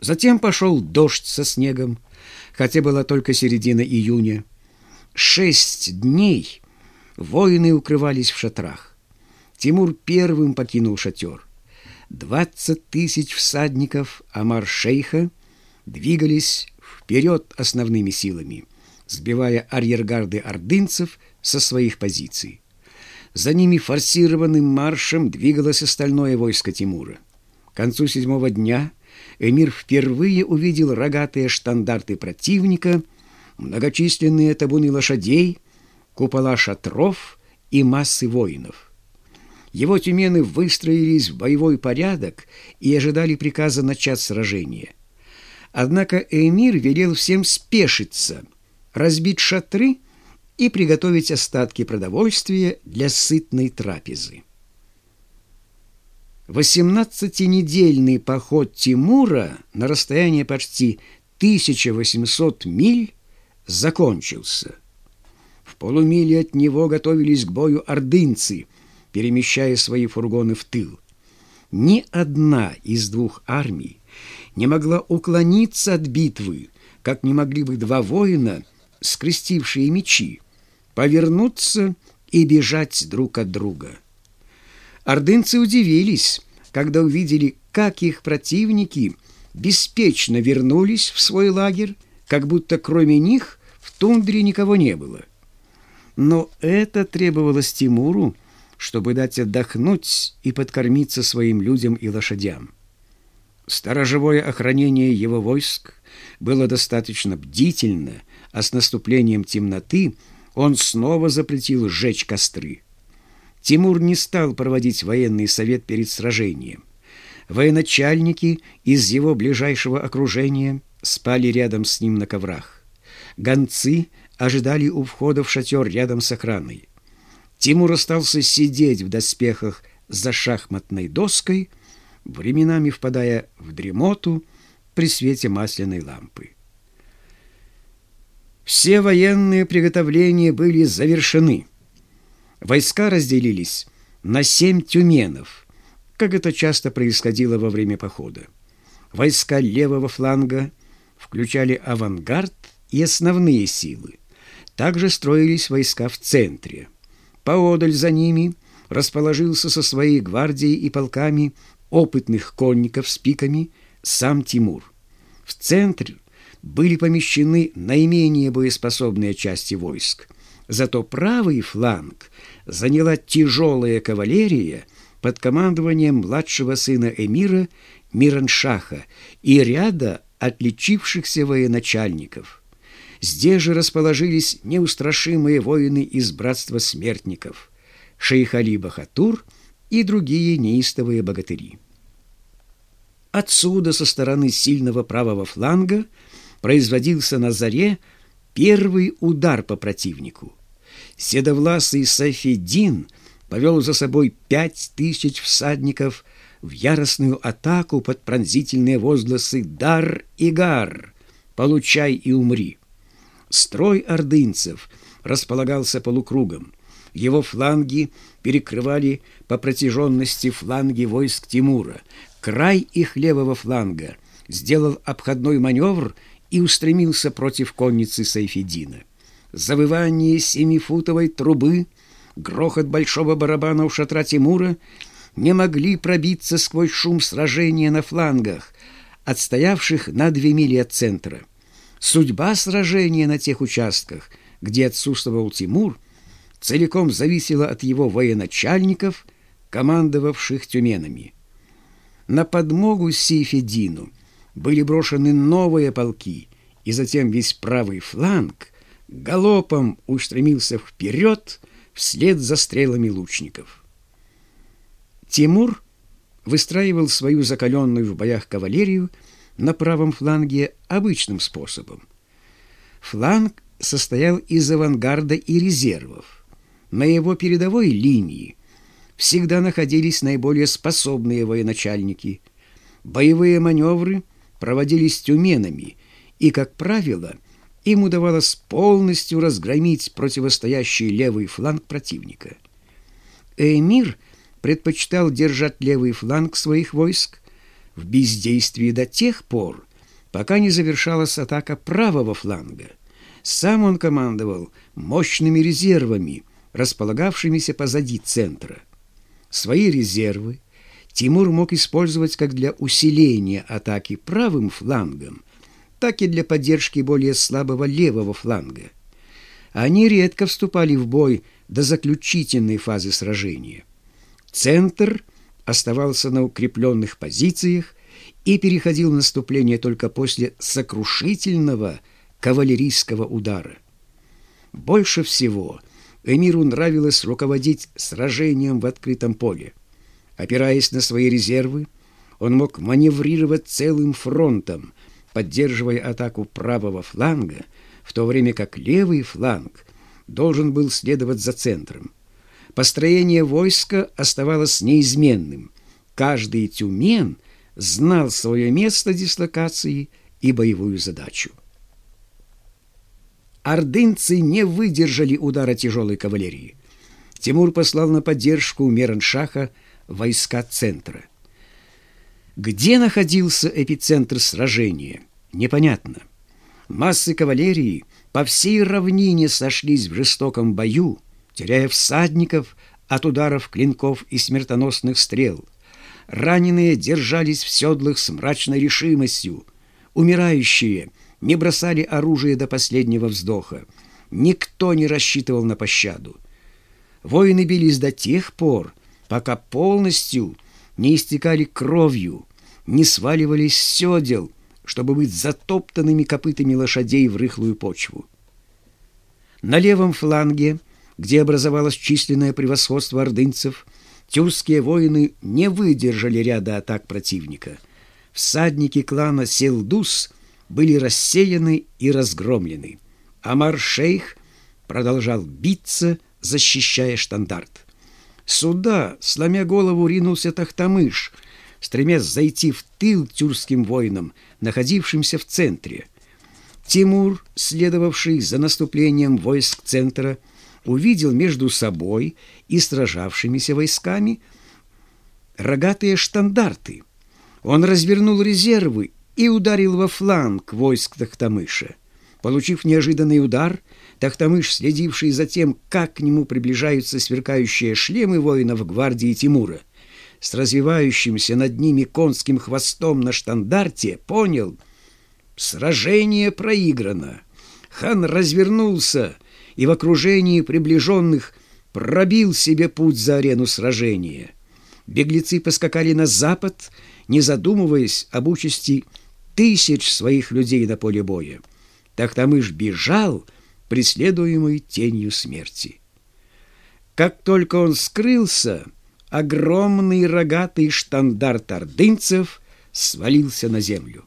Затем пошел дождь со снегом, хотя была только середина июня. Шесть дней воины укрывались в шатрах. Тимур первым покинул шатер. Двадцать тысяч всадников Амар-шейха двигались вперед основными силами, сбивая арьергарды ордынцев со своих позиций. За ними форсированным маршем двигалось остальное войско Тимура. К концу седьмого дня эмир впервые увидел рогатые штандарты противника, многочисленные табуны лошадей, купола шатров и массы воинов. Его тюмены выстроились в боевой порядок и ожидали приказа начать сражение. Однако эмир велел всем спешиться, разбить шатры и приготовить остатки продовольствия для сытной трапезы. Восемнадцатинедельный поход Тимура на расстояние почти 1800 миль закончился. В полумиле от него готовились к бою ордынцы, перемещая свои фургоны в тыл. Ни одна из двух армий не могла уклониться от битвы, как не могли бы два воина, скрестившие мечи, повернуться и бежать друг от друга. Ордынцы удивились, когда увидели, как их противники беспечно вернулись в свой лагерь, как будто кроме них в тундре никого не было. Но это требовалось Тимуру, чтобы дать отдохнуть и подкормиться своим людям и лошадям. Сторожевое охранение его войск было достаточно бдительно, а с наступлением темноты он снова запретил сжечь костры. Тимур не стал проводить военный совет перед сражением. Военачальники из его ближайшего окружения спали рядом с ним на коврах. Гонцы ожидали у входа в шатер рядом с охраной. Тимур остался сидеть в доспехах за шахматной доской, временами впадая в дремоту при свете масляной лампы. Все военные приготовления были завершены – Войска разделились на семь тюменов, как это часто происходило во время похода. Войска левого фланга включали авангард и основные силы. Также строились войска в центре. Поодаль за ними расположился со своей гвардией и полками опытных конников с пиками сам Тимур. В центре были помещены наименее боеспособные части войск – Зато правый фланг заняла тяжелая кавалерия под командованием младшего сына эмира Мираншаха и ряда отличившихся военачальников. Здесь же расположились неустрашимые воины из братства смертников, шейх Бахатур и другие неистовые богатыри. Отсюда, со стороны сильного правого фланга, производился на заре первый удар по противнику. Седовласый Сафедин повел за собой пять тысяч всадников в яростную атаку под пронзительные возгласы «Дар и гар! Получай и умри!». Строй ордынцев располагался полукругом. Его фланги перекрывали по протяженности фланги войск Тимура. Край их левого фланга сделал обходной маневр и устремился против конницы Сайфедина завывание семифутовой трубы, грохот большого барабана у шатра Тимура не могли пробиться сквозь шум сражения на флангах, отстоявших на две мили от центра. Судьба сражения на тех участках, где отсутствовал Тимур, целиком зависела от его военачальников, командовавших тюменами. На подмогу Сейфедину были брошены новые полки, и затем весь правый фланг – галопом устремился вперед вслед за стрелами лучников. Тимур выстраивал свою закаленную в боях кавалерию на правом фланге обычным способом. Фланг состоял из авангарда и резервов. На его передовой линии всегда находились наиболее способные военачальники. Боевые маневры проводились тюменами, и, как правило, им удавалось полностью разгромить противостоящий левый фланг противника. Эмир предпочитал держать левый фланг своих войск в бездействии до тех пор, пока не завершалась атака правого фланга. Сам он командовал мощными резервами, располагавшимися позади центра. Свои резервы Тимур мог использовать как для усиления атаки правым флангом, так и для поддержки более слабого левого фланга. Они редко вступали в бой до заключительной фазы сражения. Центр оставался на укрепленных позициях и переходил в наступление только после сокрушительного кавалерийского удара. Больше всего эмиру нравилось руководить сражением в открытом поле. Опираясь на свои резервы, он мог маневрировать целым фронтом, поддерживая атаку правого фланга, в то время как левый фланг должен был следовать за центром. Построение войска оставалось неизменным. Каждый тюмен знал свое место дислокации и боевую задачу. Ордынцы не выдержали удара тяжелой кавалерии. Тимур послал на поддержку Мераншаха войска центра. Где находился эпицентр сражения, непонятно. Массы кавалерии по всей равнине сошлись в жестоком бою, теряя всадников от ударов клинков и смертоносных стрел. Раненые держались в седлах с мрачной решимостью. Умирающие не бросали оружие до последнего вздоха. Никто не рассчитывал на пощаду. Воины бились до тех пор, пока полностью не истекали кровью, не сваливались с седел, чтобы быть затоптанными копытами лошадей в рыхлую почву. На левом фланге, где образовалось численное превосходство ордынцев, тюркские воины не выдержали ряда атак противника. Всадники клана Селдус были рассеяны и разгромлены. Амар-шейх продолжал биться, защищая штандарт. Сюда, сломя голову, ринулся Тахтамыш, стремясь зайти в тыл тюркским воинам, находившимся в центре. Тимур, следовавший за наступлением войск центра, увидел между собой и сражавшимися войсками рогатые штандарты. Он развернул резервы и ударил во фланг войск Тахтамыша. Получив неожиданный удар, Тахтамыш, следивший за тем, как к нему приближаются сверкающие шлемы воинов гвардии Тимура, с развивающимся над ними конским хвостом на штандарте, понял — сражение проиграно. Хан развернулся и в окружении приближенных пробил себе путь за арену сражения. Беглецы поскакали на запад, не задумываясь об участи тысяч своих людей на поле боя. Тахтамыш бежал, преследуемый тенью смерти. Как только он скрылся, огромный рогатый штандарт ордынцев свалился на землю.